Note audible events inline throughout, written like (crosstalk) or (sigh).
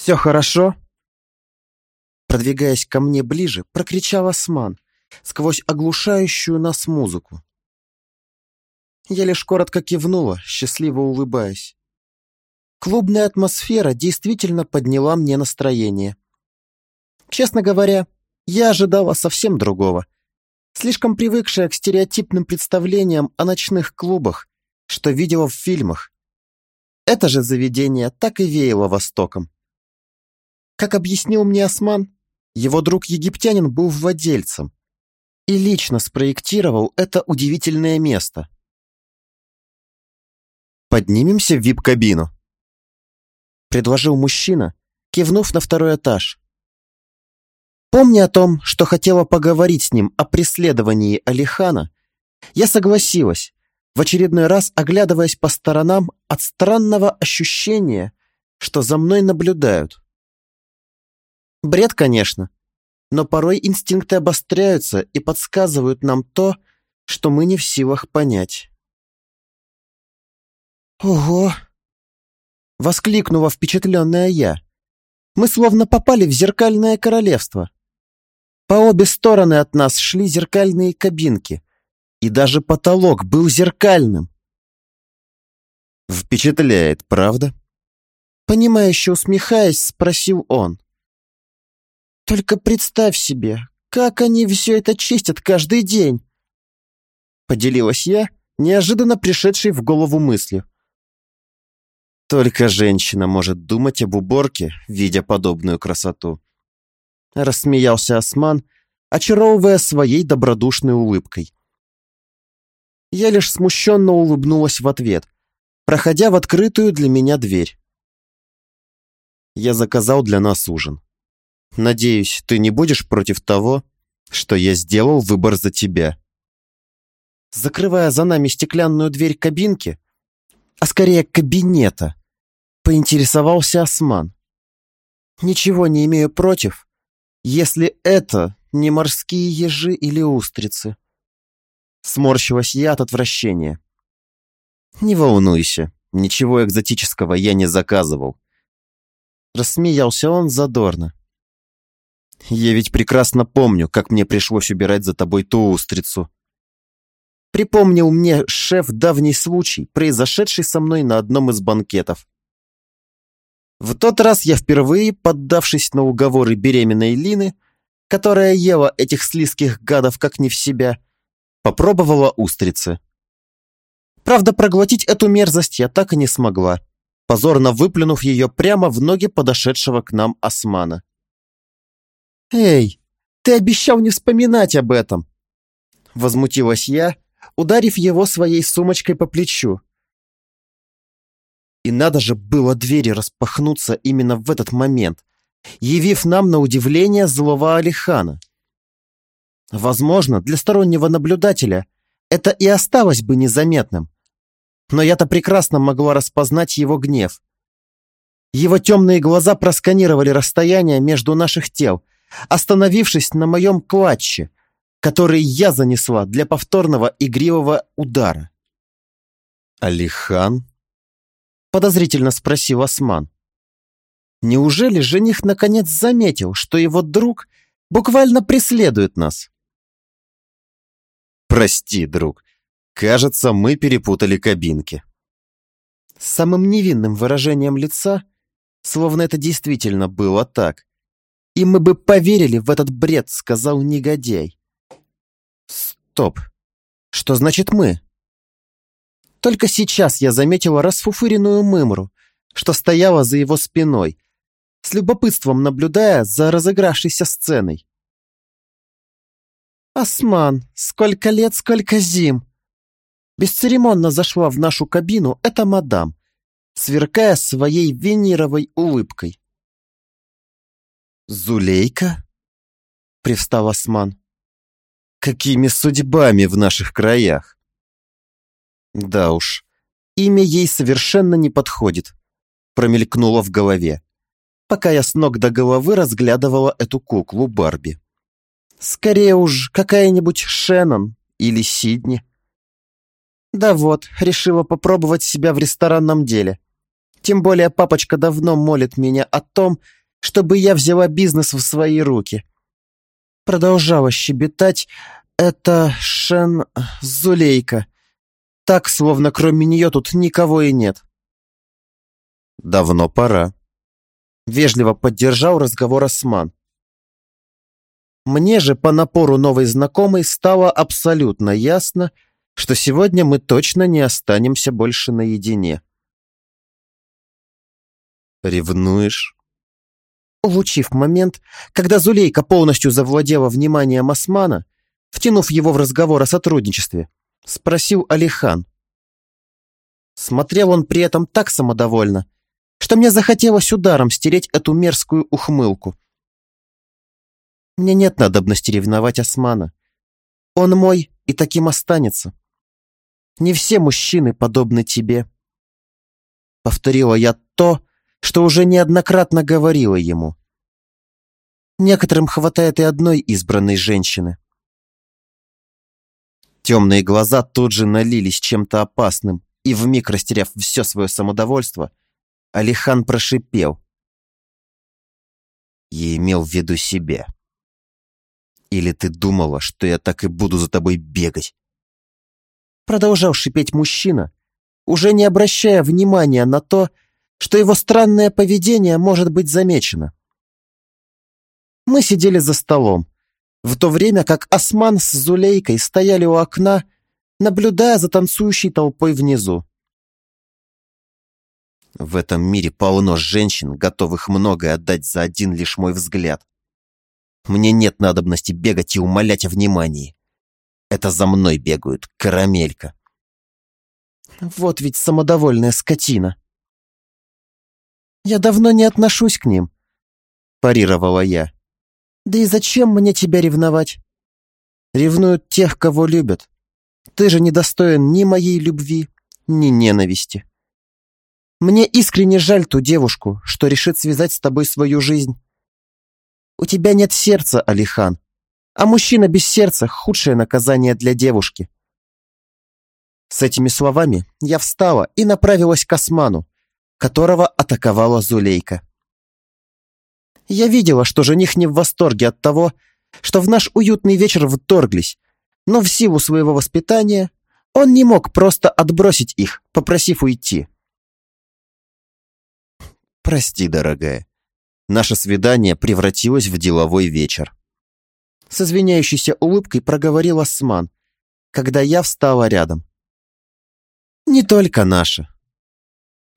«Все хорошо?» Продвигаясь ко мне ближе, прокричал Осман сквозь оглушающую нас музыку. Я лишь коротко кивнула, счастливо улыбаясь. Клубная атмосфера действительно подняла мне настроение. Честно говоря, я ожидала совсем другого. Слишком привыкшая к стереотипным представлениям о ночных клубах, что видела в фильмах. Это же заведение так и веяло Востоком. Как объяснил мне Осман, его друг-египтянин был владельцем и лично спроектировал это удивительное место. «Поднимемся в вип-кабину», — предложил мужчина, кивнув на второй этаж. Помня о том, что хотела поговорить с ним о преследовании Алихана, я согласилась, в очередной раз оглядываясь по сторонам от странного ощущения, что за мной наблюдают. Бред, конечно, но порой инстинкты обостряются и подсказывают нам то, что мы не в силах понять. «Ого!» — воскликнула впечатленная я. «Мы словно попали в зеркальное королевство. По обе стороны от нас шли зеркальные кабинки, и даже потолок был зеркальным». «Впечатляет, правда?» Понимающе усмехаясь, спросил он. Только представь себе, как они все это чистят каждый день!» Поделилась я, неожиданно пришедшей в голову мыслью. Только женщина может думать об уборке, видя подобную красоту. Рассмеялся Осман, очаровывая своей добродушной улыбкой. Я лишь смущенно улыбнулась в ответ, проходя в открытую для меня дверь. Я заказал для нас ужин. Надеюсь, ты не будешь против того, что я сделал выбор за тебя. Закрывая за нами стеклянную дверь кабинки, а скорее кабинета, поинтересовался Осман. Ничего не имею против, если это не морские ежи или устрицы. Сморщилась я от отвращения. Не волнуйся, ничего экзотического я не заказывал. Рассмеялся он задорно. Я ведь прекрасно помню, как мне пришлось убирать за тобой ту устрицу. Припомнил мне шеф давний случай, произошедший со мной на одном из банкетов. В тот раз я впервые, поддавшись на уговоры беременной Лины, которая ела этих слизких гадов как не в себя, попробовала устрицы. Правда, проглотить эту мерзость я так и не смогла, позорно выплюнув ее прямо в ноги подошедшего к нам османа. «Эй, ты обещал не вспоминать об этом!» Возмутилась я, ударив его своей сумочкой по плечу. И надо же было двери распахнуться именно в этот момент, явив нам на удивление злого Алихана. Возможно, для стороннего наблюдателя это и осталось бы незаметным, но я-то прекрасно могла распознать его гнев. Его темные глаза просканировали расстояние между наших тел — остановившись на моем клатче, который я занесла для повторного игривого удара. «Алихан?» — подозрительно спросил Осман. «Неужели жених наконец заметил, что его друг буквально преследует нас?» «Прости, друг. Кажется, мы перепутали кабинки». Самым невинным выражением лица, словно это действительно было так, и мы бы поверили в этот бред», — сказал негодяй. «Стоп. Что значит «мы»?» Только сейчас я заметила расфуфыренную мымру, что стояла за его спиной, с любопытством наблюдая за разыгравшейся сценой. «Осман, сколько лет, сколько зим!» Бесцеремонно зашла в нашу кабину эта мадам, сверкая своей венеровой улыбкой. «Зулейка?» — привстал Осман. «Какими судьбами в наших краях?» «Да уж, имя ей совершенно не подходит», — промелькнуло в голове, пока я с ног до головы разглядывала эту куклу Барби. «Скорее уж, какая-нибудь Шеннон или Сидни». «Да вот, решила попробовать себя в ресторанном деле. Тем более папочка давно молит меня о том, чтобы я взяла бизнес в свои руки. Продолжала щебетать это Шен Зулейка. Так, словно кроме нее тут никого и нет. Давно пора. Вежливо поддержал разговор Осман. Мне же по напору новой знакомой стало абсолютно ясно, что сегодня мы точно не останемся больше наедине. «Ревнуешь?» Улучив момент, когда Зулейка полностью завладела вниманием Османа, втянув его в разговор о сотрудничестве, спросил Алихан. Смотрел он при этом так самодовольно, что мне захотелось ударом стереть эту мерзкую ухмылку. Мне нет надобности ревновать Османа. Он мой и таким останется. Не все мужчины подобны тебе. Повторила я то, что уже неоднократно говорила ему. Некоторым хватает и одной избранной женщины. Темные глаза тут же налились чем-то опасным, и вмиг растеряв все свое самодовольство, Алихан прошипел. Я имел в виду себя. Или ты думала, что я так и буду за тобой бегать? Продолжал шипеть мужчина, уже не обращая внимания на то, что его странное поведение может быть замечено. Мы сидели за столом, в то время как Осман с Зулейкой стояли у окна, наблюдая за танцующей толпой внизу. В этом мире полно женщин, готовых многое отдать за один лишь мой взгляд. Мне нет надобности бегать и умолять о внимании. Это за мной бегают, карамелька. Вот ведь самодовольная скотина. Я давно не отношусь к ним, парировала я. Да и зачем мне тебя ревновать? Ревнуют тех, кого любят. Ты же недостоин ни моей любви, ни ненависти. Мне искренне жаль ту девушку, что решит связать с тобой свою жизнь. У тебя нет сердца, Алихан, а мужчина без сердца — худшее наказание для девушки. С этими словами я встала и направилась к Осману, которого атаковала Зулейка. Я видела, что жених не в восторге от того, что в наш уютный вечер вторглись, но в силу своего воспитания он не мог просто отбросить их, попросив уйти. «Прости, дорогая, наше свидание превратилось в деловой вечер». С извиняющейся улыбкой проговорил Осман, когда я встала рядом. «Не только наше».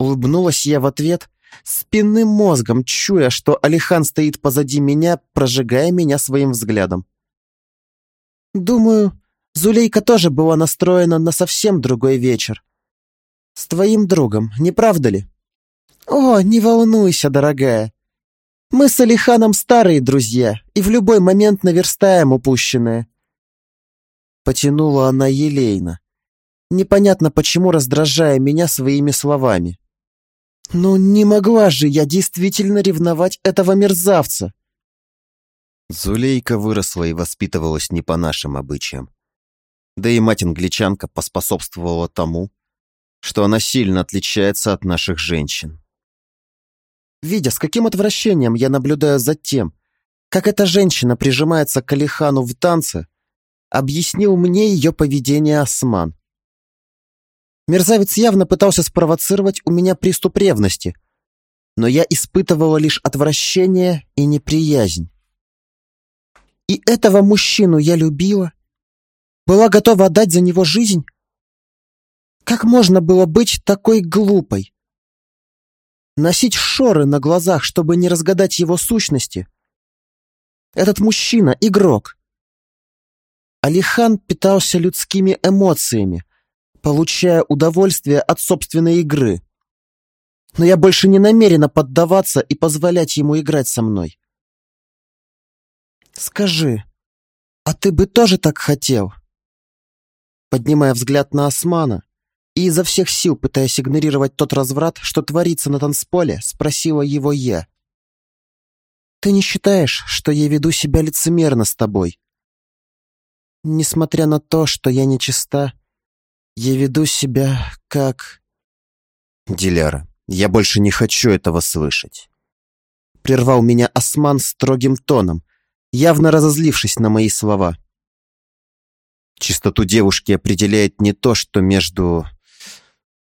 Улыбнулась я в ответ, спинным мозгом, чуя, что Алихан стоит позади меня, прожигая меня своим взглядом. Думаю, Зулейка тоже была настроена на совсем другой вечер. С твоим другом, не правда ли? О, не волнуйся, дорогая. Мы с Алиханом старые друзья и в любой момент наверстаем упущенное. Потянула она елейно, непонятно почему раздражая меня своими словами. «Ну не могла же я действительно ревновать этого мерзавца!» Зулейка выросла и воспитывалась не по нашим обычаям. Да и мать-англичанка поспособствовала тому, что она сильно отличается от наших женщин. Видя, с каким отвращением я наблюдаю за тем, как эта женщина прижимается к Алихану в танце, объяснил мне ее поведение Осман. Мерзавец явно пытался спровоцировать у меня приступ ревности, но я испытывала лишь отвращение и неприязнь. И этого мужчину я любила, была готова отдать за него жизнь. Как можно было быть такой глупой? Носить шоры на глазах, чтобы не разгадать его сущности? Этот мужчина — игрок. Алихан питался людскими эмоциями, получая удовольствие от собственной игры. Но я больше не намерена поддаваться и позволять ему играть со мной. Скажи, а ты бы тоже так хотел? Поднимая взгляд на Османа и изо всех сил пытаясь игнорировать тот разврат, что творится на танцполе, спросила его я. Ты не считаешь, что я веду себя лицемерно с тобой? Несмотря на то, что я нечиста, я веду себя как... Диляра, Я больше не хочу этого слышать. Прервал меня Осман строгим тоном, явно разозлившись на мои слова. Чистоту девушки определяет не то, что между...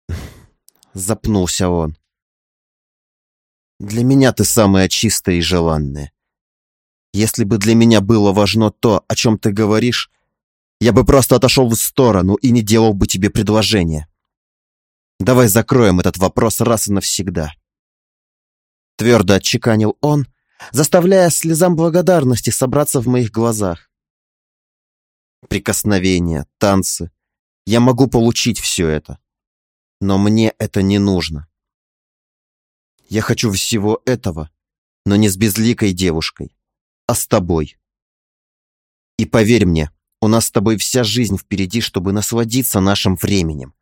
(sniffs) Запнулся он. Для меня ты самая чистая и желанная. Если бы для меня было важно то, о чем ты говоришь, я бы просто отошел в сторону и не делал бы тебе предложение. Давай закроем этот вопрос раз и навсегда. Твердо отчеканил он, заставляя слезам благодарности собраться в моих глазах. Прикосновения, танцы. Я могу получить все это. Но мне это не нужно. Я хочу всего этого, но не с безликой девушкой, а с тобой. И поверь мне, у нас с тобой вся жизнь впереди, чтобы насладиться нашим временем.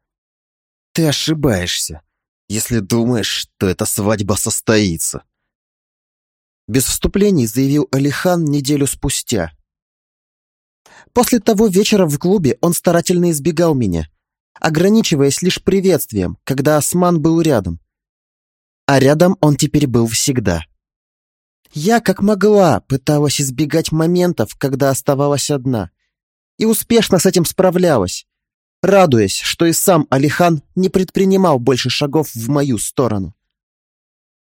Ты ошибаешься, если думаешь, что эта свадьба состоится. Без вступлений заявил Алихан неделю спустя. После того вечера в клубе он старательно избегал меня, ограничиваясь лишь приветствием, когда Осман был рядом. А рядом он теперь был всегда. Я, как могла, пыталась избегать моментов, когда оставалась одна, и успешно с этим справлялась, радуясь, что и сам Алихан не предпринимал больше шагов в мою сторону.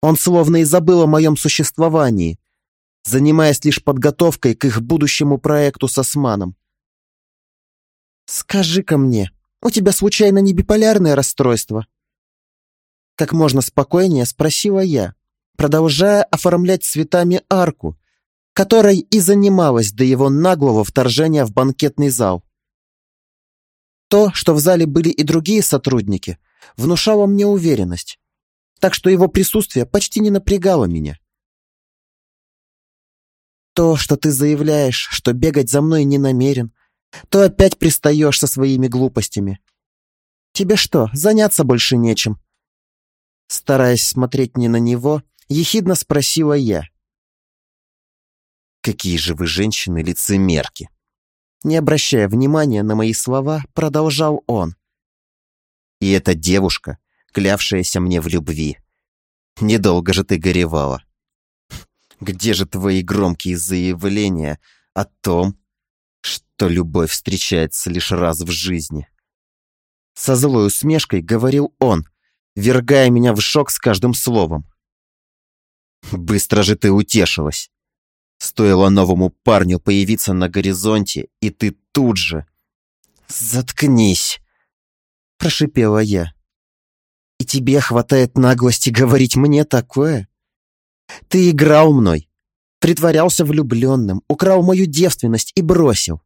Он словно и забыл о моем существовании, занимаясь лишь подготовкой к их будущему проекту с Османом. «Скажи-ка мне, у тебя случайно не биполярное расстройство?» Как можно спокойнее спросила я, продолжая оформлять цветами арку, которой и занималась до его наглого вторжения в банкетный зал. То, что в зале были и другие сотрудники, внушало мне уверенность, так что его присутствие почти не напрягало меня. То, что ты заявляешь, что бегать за мной не намерен, то опять пристаешь со своими глупостями. Тебе что, заняться больше нечем? Стараясь смотреть не на него, ехидно спросила я. Какие же вы женщины лицемерки! Не обращая внимания на мои слова, продолжал он. И эта девушка, клявшаяся мне в любви. Недолго же ты горевала. Где же твои громкие заявления о том, что любовь встречается лишь раз в жизни? Со злой усмешкой говорил он, вергая меня в шок с каждым словом. Быстро же ты утешилась. Стоило новому парню появиться на горизонте, и ты тут же... «Заткнись!» – прошипела я. «И тебе хватает наглости говорить мне такое? Ты играл мной, притворялся влюбленным, украл мою девственность и бросил.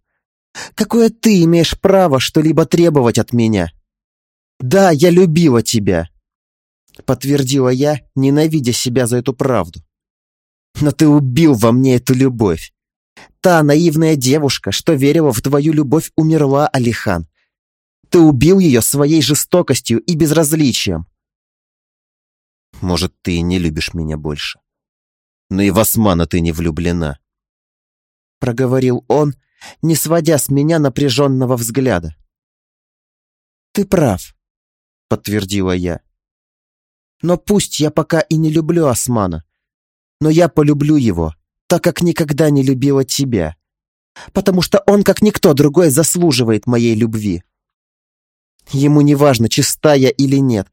Какое ты имеешь право что-либо требовать от меня? Да, я любила тебя!» Подтвердила я, ненавидя себя за эту правду. Но ты убил во мне эту любовь. Та наивная девушка, что верила в твою любовь, умерла, Алихан. Ты убил ее своей жестокостью и безразличием. Может, ты и не любишь меня больше. Но и в Османа ты не влюблена. Проговорил он, не сводя с меня напряженного взгляда. Ты прав, подтвердила я. Но пусть я пока и не люблю Османа, но я полюблю его, так как никогда не любила тебя, потому что он, как никто другой, заслуживает моей любви. Ему не важно, чиста я или нет,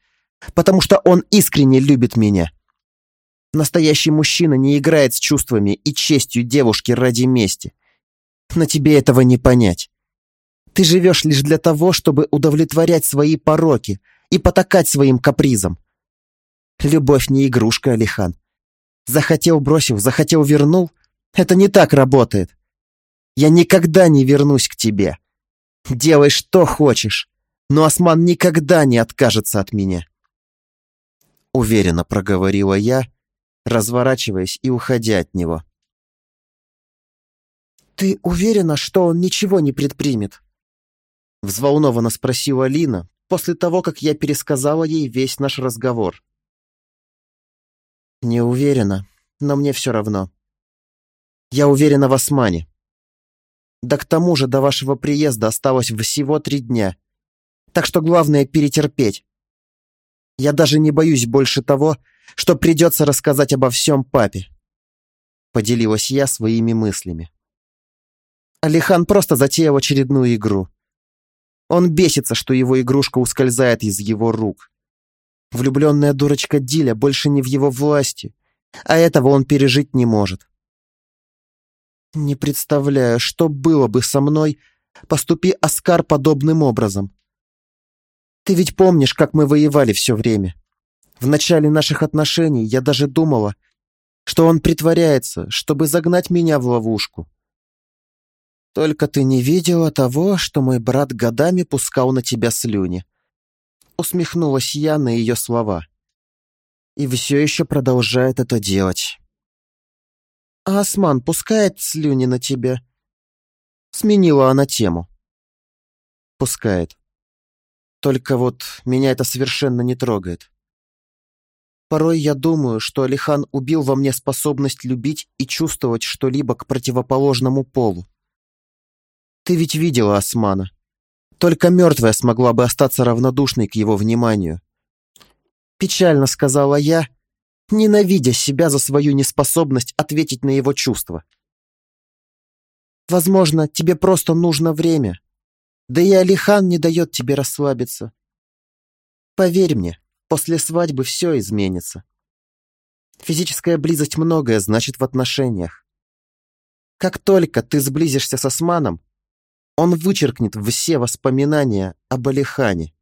потому что он искренне любит меня. Настоящий мужчина не играет с чувствами и честью девушки ради мести. Но тебе этого не понять. Ты живешь лишь для того, чтобы удовлетворять свои пороки и потакать своим капризам. Любовь не игрушка, Алихан. Захотел бросил, захотел вернул. Это не так работает. Я никогда не вернусь к тебе. Делай что хочешь, но Осман никогда не откажется от меня. Уверенно проговорила я, разворачиваясь и уходя от него. «Ты уверена, что он ничего не предпримет?» Взволнованно спросила Лина после того, как я пересказала ей весь наш разговор. Не уверена, но мне все равно. Я уверена в Османе. Да к тому же до вашего приезда осталось всего три дня. Так что главное перетерпеть. Я даже не боюсь больше того, что придется рассказать обо всем папе. Поделилась я своими мыслями. Алихан просто затеял очередную игру. Он бесится, что его игрушка ускользает из его рук. Влюбленная дурочка Диля больше не в его власти, а этого он пережить не может. Не представляю, что было бы со мной, поступи Оскар подобным образом. Ты ведь помнишь, как мы воевали все время? В начале наших отношений я даже думала, что он притворяется, чтобы загнать меня в ловушку. Только ты не видела того, что мой брат годами пускал на тебя слюни. Усмехнулась я на ее слова. И все еще продолжает это делать. А Осман пускает слюни на тебя? Сменила она тему. Пускает. Только вот меня это совершенно не трогает. Порой я думаю, что Алихан убил во мне способность любить и чувствовать что-либо к противоположному полу. Ты ведь видела Османа. Только мертвая смогла бы остаться равнодушной к его вниманию. Печально сказала я, ненавидя себя за свою неспособность ответить на его чувства. Возможно, тебе просто нужно время. Да и Алихан не дает тебе расслабиться. Поверь мне, после свадьбы все изменится. Физическая близость многое значит в отношениях. Как только ты сблизишься с Османом, он вычеркнет все воспоминания об Алихане.